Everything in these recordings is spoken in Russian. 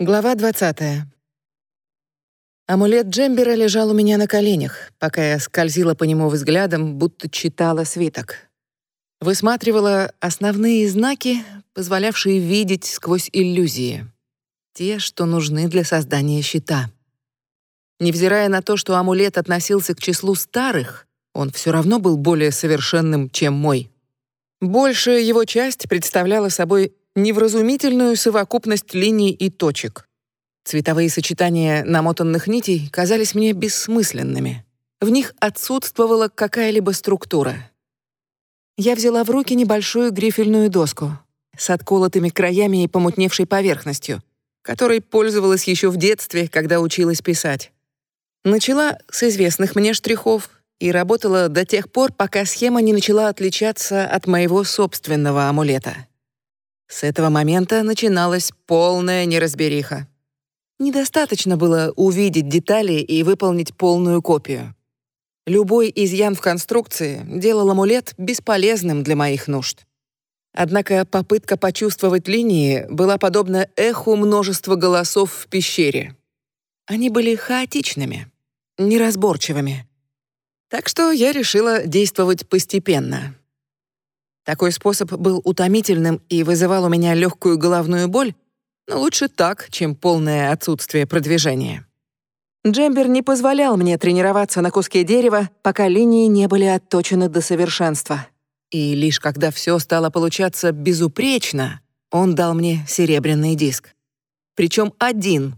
Глава 20. Амулет Джембера лежал у меня на коленях, пока я скользила по нему взглядом, будто читала свиток. Высматривала основные знаки, позволявшие видеть сквозь иллюзии. Те, что нужны для создания щита. Невзирая на то, что амулет относился к числу старых, он все равно был более совершенным, чем мой. Большая его часть представляла собой невразумительную совокупность линий и точек. Цветовые сочетания намотанных нитей казались мне бессмысленными. В них отсутствовала какая-либо структура. Я взяла в руки небольшую грифельную доску с отколотыми краями и помутневшей поверхностью, которой пользовалась еще в детстве, когда училась писать. Начала с известных мне штрихов и работала до тех пор, пока схема не начала отличаться от моего собственного амулета. С этого момента начиналась полная неразбериха. Недостаточно было увидеть детали и выполнить полную копию. Любой изъян в конструкции делал амулет бесполезным для моих нужд. Однако попытка почувствовать линии была подобна эху множества голосов в пещере. Они были хаотичными, неразборчивыми. Так что я решила действовать постепенно, такой способ был утомительным и вызывал у меня легкую головную боль, но лучше так, чем полное отсутствие продвижения. Джембер не позволял мне тренироваться на куске дерева, пока линии не были отточены до совершенства. И лишь когда все стало получаться безупречно, он дал мне серебряный диск. Причем один,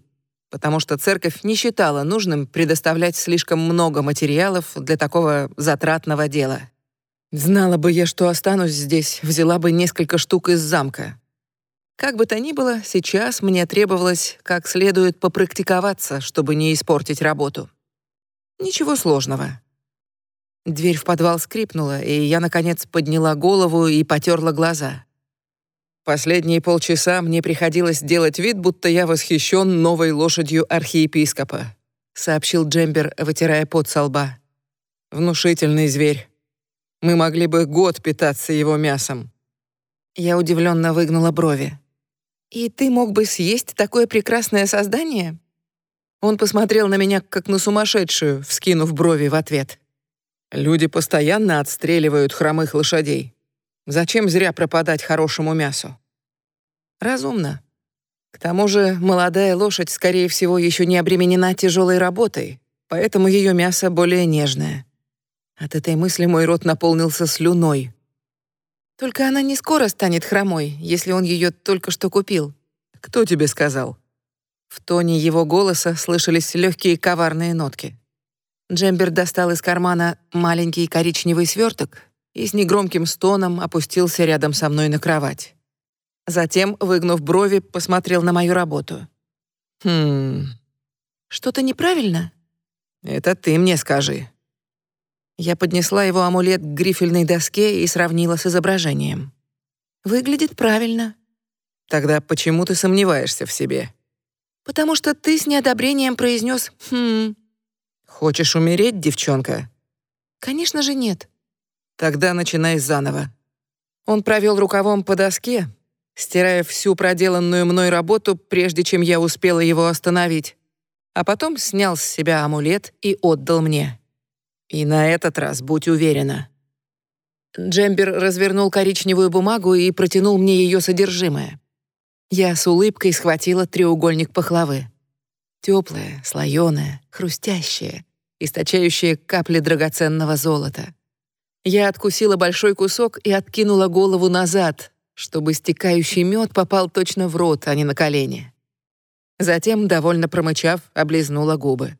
потому что церковь не считала нужным предоставлять слишком много материалов для такого затратного дела. Знала бы я, что останусь здесь, взяла бы несколько штук из замка. Как бы то ни было, сейчас мне требовалось как следует попрактиковаться, чтобы не испортить работу. Ничего сложного. Дверь в подвал скрипнула, и я, наконец, подняла голову и потерла глаза. Последние полчаса мне приходилось делать вид, будто я восхищен новой лошадью архиепископа, сообщил Джембер, вытирая пот со лба. Внушительный зверь. Мы могли бы год питаться его мясом». Я удивленно выгнула брови. «И ты мог бы съесть такое прекрасное создание?» Он посмотрел на меня, как на сумасшедшую, вскинув брови в ответ. «Люди постоянно отстреливают хромых лошадей. Зачем зря пропадать хорошему мясу?» «Разумно. К тому же молодая лошадь, скорее всего, еще не обременена тяжелой работой, поэтому ее мясо более нежное. От этой мысли мой рот наполнился слюной. Только она не скоро станет хромой, если он ее только что купил. Кто тебе сказал? В тоне его голоса слышались легкие коварные нотки. Джембер достал из кармана маленький коричневый сверток и с негромким стоном опустился рядом со мной на кровать. Затем, выгнув брови, посмотрел на мою работу. «Хм... Что-то неправильно?» «Это ты мне скажи», я поднесла его амулет к грифельной доске и сравнила с изображением. «Выглядит правильно». «Тогда почему ты сомневаешься в себе?» «Потому что ты с неодобрением произнес «хм». «Хочешь умереть, девчонка?» «Конечно же нет». «Тогда начинай заново». Он провел рукавом по доске, стирая всю проделанную мной работу, прежде чем я успела его остановить, а потом снял с себя амулет и отдал мне. И на этот раз будь уверена. Джембер развернул коричневую бумагу и протянул мне ее содержимое. Я с улыбкой схватила треугольник пахлавы. Теплое, слоеное, хрустящее, источающее капли драгоценного золота. Я откусила большой кусок и откинула голову назад, чтобы стекающий мед попал точно в рот, а не на колени. Затем, довольно промычав, облизнула губы.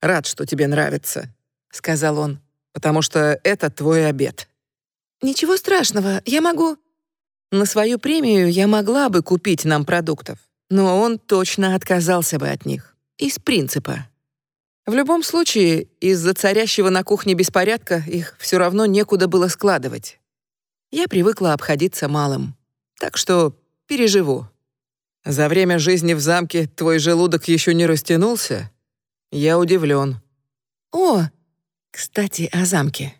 «Рад, что тебе нравится», — сказал он, «потому что это твой обед». «Ничего страшного, я могу...» На свою премию я могла бы купить нам продуктов, но он точно отказался бы от них. Из принципа. В любом случае, из-за царящего на кухне беспорядка их все равно некуда было складывать. Я привыкла обходиться малым. Так что переживу. За время жизни в замке твой желудок еще не растянулся? Я удивлен. О, кстати, о замке.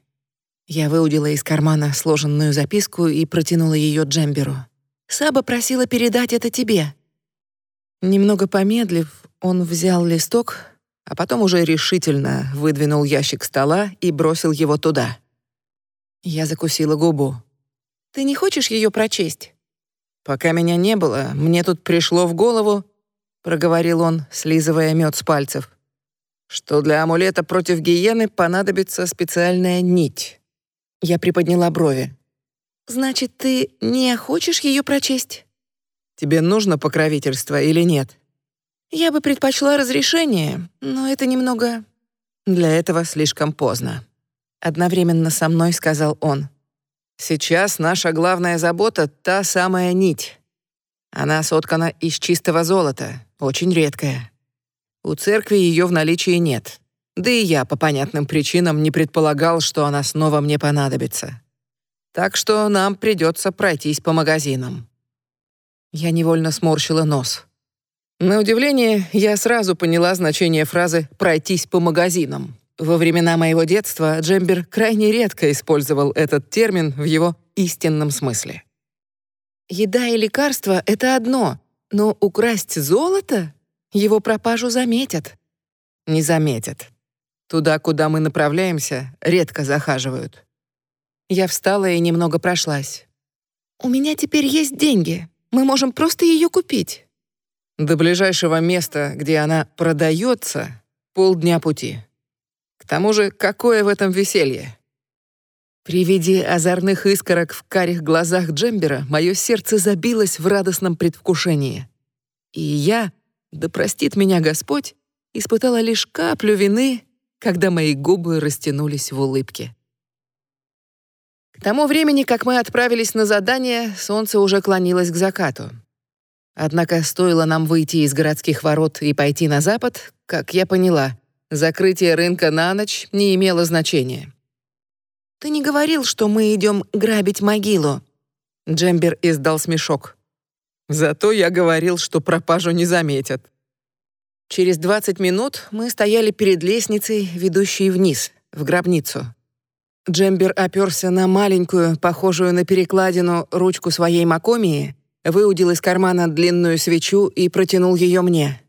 Я выудила из кармана сложенную записку и протянула ее Джемберу. Саба просила передать это тебе. Немного помедлив, он взял листок, а потом уже решительно выдвинул ящик стола и бросил его туда. Я закусила губу. «Ты не хочешь ее прочесть?» «Пока меня не было, мне тут пришло в голову», — проговорил он, слизывая мед с пальцев, «что для амулета против гиены понадобится специальная нить». Я приподняла брови. «Значит, ты не хочешь ее прочесть?» «Тебе нужно покровительство или нет?» «Я бы предпочла разрешение, но это немного...» «Для этого слишком поздно», — одновременно со мной сказал он. «Сейчас наша главная забота — та самая нить. Она соткана из чистого золота, очень редкая. У церкви ее в наличии нет. Да и я по понятным причинам не предполагал, что она снова мне понадобится. Так что нам придется пройтись по магазинам». Я невольно сморщила нос. На удивление, я сразу поняла значение фразы «пройтись по магазинам». Во времена моего детства Джембер крайне редко использовал этот термин в его истинном смысле. Еда и лекарства — это одно, но украсть золото? Его пропажу заметят. Не заметят. Туда, куда мы направляемся, редко захаживают. Я встала и немного прошлась. «У меня теперь есть деньги. Мы можем просто ее купить». До ближайшего места, где она продается, полдня пути. К тому же, какое в этом веселье? При виде озорных искорок в карих глазах Джембера мое сердце забилось в радостном предвкушении. И я, да простит меня Господь, испытала лишь каплю вины, когда мои губы растянулись в улыбке. К тому времени, как мы отправились на задание, солнце уже клонилось к закату. Однако стоило нам выйти из городских ворот и пойти на запад, как я поняла, закрытие рынка на ночь не имело значения. «Ты не говорил, что мы идем грабить могилу?» Джембер издал смешок. «Зато я говорил, что пропажу не заметят». Через 20 минут мы стояли перед лестницей, ведущей вниз, в гробницу. Джембер оперся на маленькую, похожую на перекладину, ручку своей макомии выудил из кармана длинную свечу и протянул ее мне.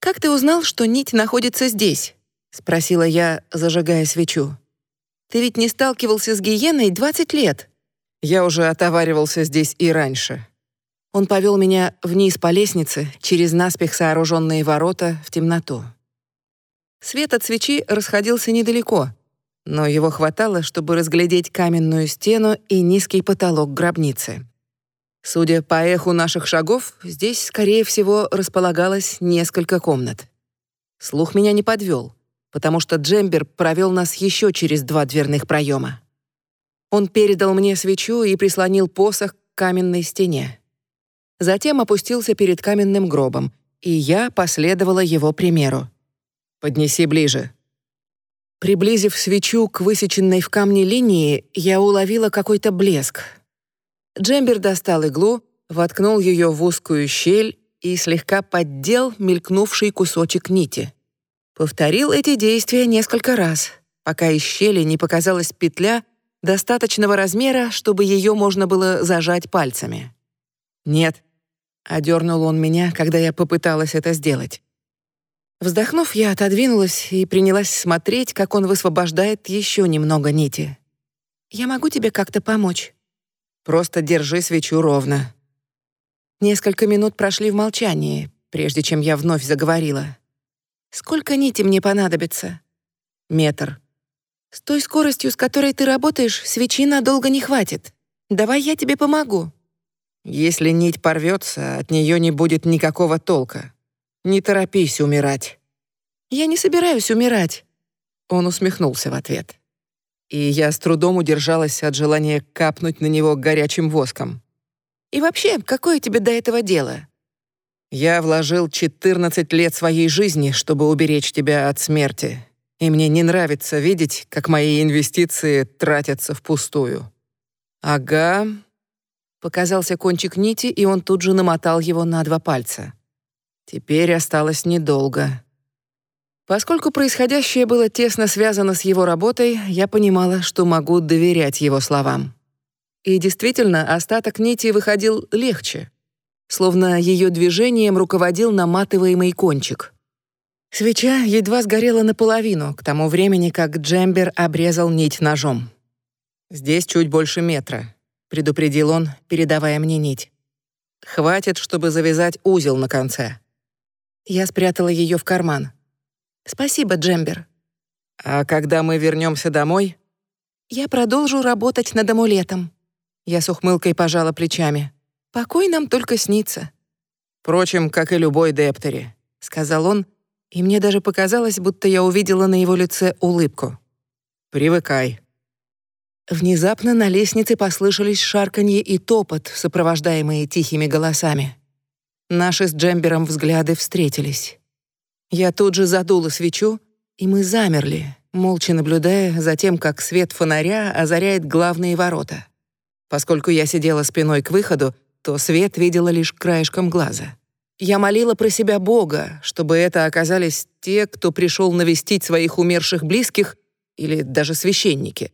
«Как ты узнал, что нить находится здесь?» — спросила я, зажигая свечу. «Ты ведь не сталкивался с гиеной 20 лет». Я уже отоваривался здесь и раньше. Он повел меня вниз по лестнице, через наспех сооруженные ворота, в темноту. Свет от свечи расходился недалеко, но его хватало, чтобы разглядеть каменную стену и низкий потолок гробницы. Судя по эху наших шагов, здесь, скорее всего, располагалось несколько комнат. Слух меня не подвел, потому что Джембер провел нас еще через два дверных проема. Он передал мне свечу и прислонил посох к каменной стене. Затем опустился перед каменным гробом, и я последовала его примеру. «Поднеси ближе». Приблизив свечу к высеченной в камне линии, я уловила какой-то блеск — Джембер достал иглу, воткнул ее в узкую щель и слегка поддел мелькнувший кусочек нити. Повторил эти действия несколько раз, пока из щели не показалась петля достаточного размера, чтобы ее можно было зажать пальцами. «Нет», — одернул он меня, когда я попыталась это сделать. Вздохнув, я отодвинулась и принялась смотреть, как он высвобождает еще немного нити. «Я могу тебе как-то помочь?» Просто держи свечу ровно». Несколько минут прошли в молчании, прежде чем я вновь заговорила. «Сколько нити мне понадобится?» «Метр». «С той скоростью, с которой ты работаешь, свечи надолго не хватит. Давай я тебе помогу». «Если нить порвется, от нее не будет никакого толка. Не торопись умирать». «Я не собираюсь умирать». Он усмехнулся в ответ и я с трудом удержалась от желания капнуть на него горячим воском. «И вообще, какое тебе до этого дело?» «Я вложил 14 лет своей жизни, чтобы уберечь тебя от смерти, и мне не нравится видеть, как мои инвестиции тратятся впустую». «Ага». Показался кончик нити, и он тут же намотал его на два пальца. Теперь осталось недолго. Поскольку происходящее было тесно связано с его работой, я понимала, что могу доверять его словам. И действительно, остаток нити выходил легче. словно ее движением руководил наматываемый кончик. Свеча едва сгорела наполовину, к тому времени, как Джембер обрезал нить ножом. «Здесь чуть больше метра», — предупредил он, передавая мне нить. «Хватит, чтобы завязать узел на конце». Я спрятала ее в карман. «Спасибо, Джембер». «А когда мы вернемся домой?» «Я продолжу работать над амулетом». Я с ухмылкой пожала плечами. «Покой нам только снится». «Впрочем, как и любой Дептери», — сказал он, и мне даже показалось, будто я увидела на его лице улыбку. «Привыкай». Внезапно на лестнице послышались шарканье и топот, сопровождаемые тихими голосами. Наши с Джембером взгляды встретились. Я тут же задула свечу, и мы замерли, молча наблюдая за тем, как свет фонаря озаряет главные ворота. Поскольку я сидела спиной к выходу, то свет видела лишь краешком глаза. Я молила про себя Бога, чтобы это оказались те, кто пришел навестить своих умерших близких или даже священники.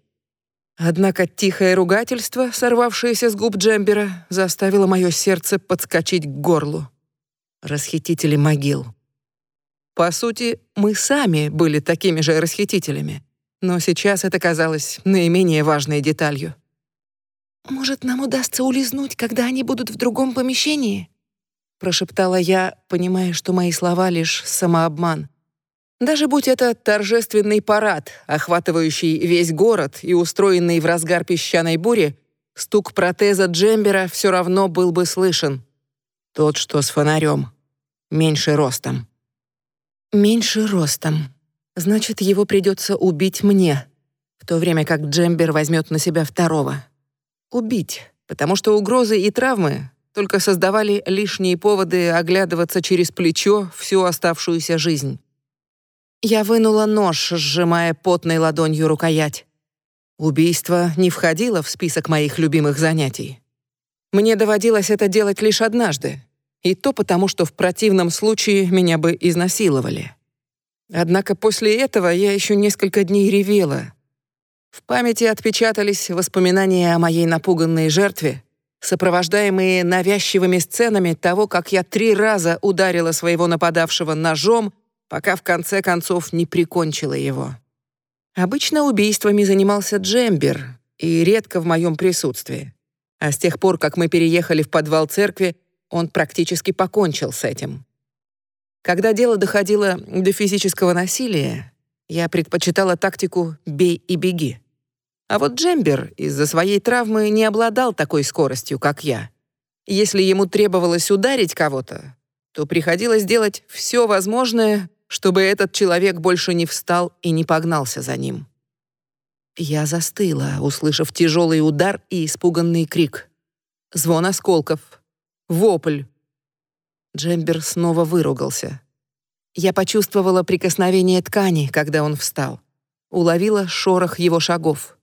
Однако тихое ругательство, сорвавшееся с губ Джембера, заставило мое сердце подскочить к горлу. Расхитители могил. По сути, мы сами были такими же расхитителями, но сейчас это казалось наименее важной деталью. «Может, нам удастся улизнуть, когда они будут в другом помещении?» прошептала я, понимая, что мои слова лишь самообман. Даже будь это торжественный парад, охватывающий весь город и устроенный в разгар песчаной бури, стук протеза Джембера все равно был бы слышен. Тот, что с фонарем, меньше ростом. Меньше ростом. Значит, его придется убить мне, в то время как Джембер возьмет на себя второго. Убить, потому что угрозы и травмы только создавали лишние поводы оглядываться через плечо всю оставшуюся жизнь. Я вынула нож, сжимая потной ладонью рукоять. Убийство не входило в список моих любимых занятий. Мне доводилось это делать лишь однажды, и то потому, что в противном случае меня бы изнасиловали. Однако после этого я еще несколько дней ревела. В памяти отпечатались воспоминания о моей напуганной жертве, сопровождаемые навязчивыми сценами того, как я три раза ударила своего нападавшего ножом, пока в конце концов не прикончила его. Обычно убийствами занимался Джембер, и редко в моем присутствии. А с тех пор, как мы переехали в подвал церкви, он практически покончил с этим. Когда дело доходило до физического насилия, я предпочитала тактику «бей и беги». А вот Джембер из-за своей травмы не обладал такой скоростью, как я. Если ему требовалось ударить кого-то, то приходилось делать все возможное, чтобы этот человек больше не встал и не погнался за ним. Я застыла, услышав тяжелый удар и испуганный крик. Звон осколков. Вопль. Джембер снова выругался. Я почувствовала прикосновение ткани, когда он встал. Уловила шорох его шагов.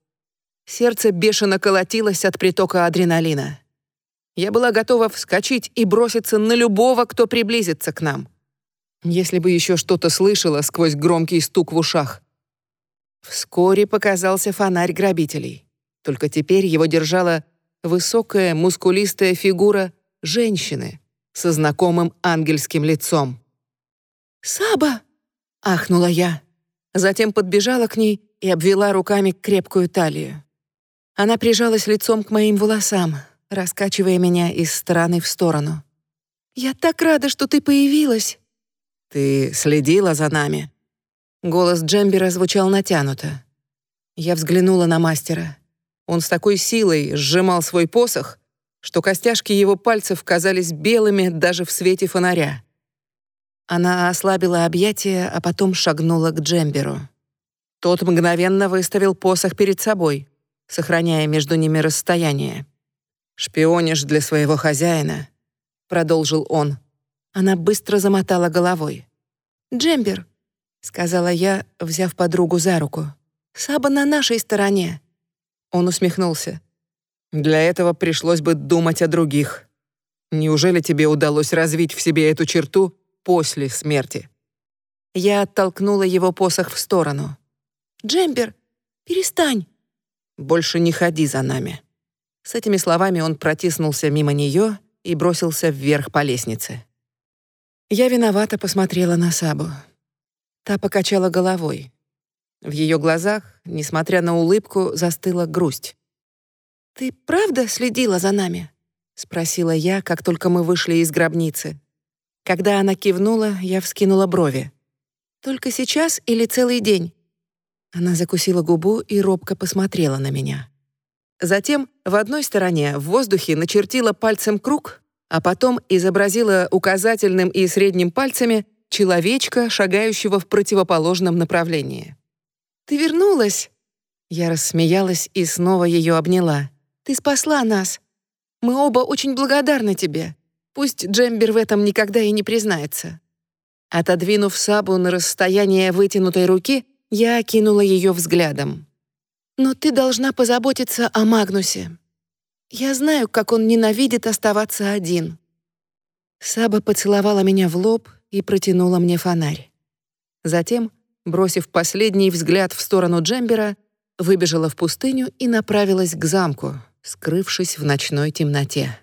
Сердце бешено колотилось от притока адреналина. Я была готова вскочить и броситься на любого, кто приблизится к нам. Если бы еще что-то слышала сквозь громкий стук в ушах. Вскоре показался фонарь грабителей. Только теперь его держала высокая, мускулистая фигура женщины со знакомым ангельским лицом. «Саба!» — ахнула я. Затем подбежала к ней и обвела руками крепкую талию. Она прижалась лицом к моим волосам, раскачивая меня из стороны в сторону. «Я так рада, что ты появилась!» «Ты следила за нами?» Голос Джембера звучал натянуто. Я взглянула на мастера. Он с такой силой сжимал свой посох, что костяшки его пальцев казались белыми даже в свете фонаря. Она ослабила объятия, а потом шагнула к Джемберу. Тот мгновенно выставил посох перед собой — сохраняя между ними расстояние. «Шпионишь для своего хозяина», — продолжил он. Она быстро замотала головой. «Джембер», — сказала я, взяв подругу за руку. «Саба на нашей стороне». Он усмехнулся. «Для этого пришлось бы думать о других. Неужели тебе удалось развить в себе эту черту после смерти?» Я оттолкнула его посох в сторону. «Джембер, перестань!» Больше не ходи за нами». С этими словами он протиснулся мимо нее и бросился вверх по лестнице. Я виновато посмотрела на Сабу. Та покачала головой. В ее глазах, несмотря на улыбку, застыла грусть. «Ты правда следила за нами?» — спросила я, как только мы вышли из гробницы. Когда она кивнула, я вскинула брови. «Только сейчас или целый день?» Она закусила губу и робко посмотрела на меня. Затем в одной стороне в воздухе начертила пальцем круг, а потом изобразила указательным и средним пальцами человечка, шагающего в противоположном направлении. «Ты вернулась!» Я рассмеялась и снова ее обняла. «Ты спасла нас! Мы оба очень благодарны тебе. Пусть Джембер в этом никогда и не признается». Отодвинув Сабу на расстояние вытянутой руки, я окинула ее взглядом. «Но ты должна позаботиться о Магнусе. Я знаю, как он ненавидит оставаться один». Саба поцеловала меня в лоб и протянула мне фонарь. Затем, бросив последний взгляд в сторону Джембера, выбежала в пустыню и направилась к замку, скрывшись в ночной темноте.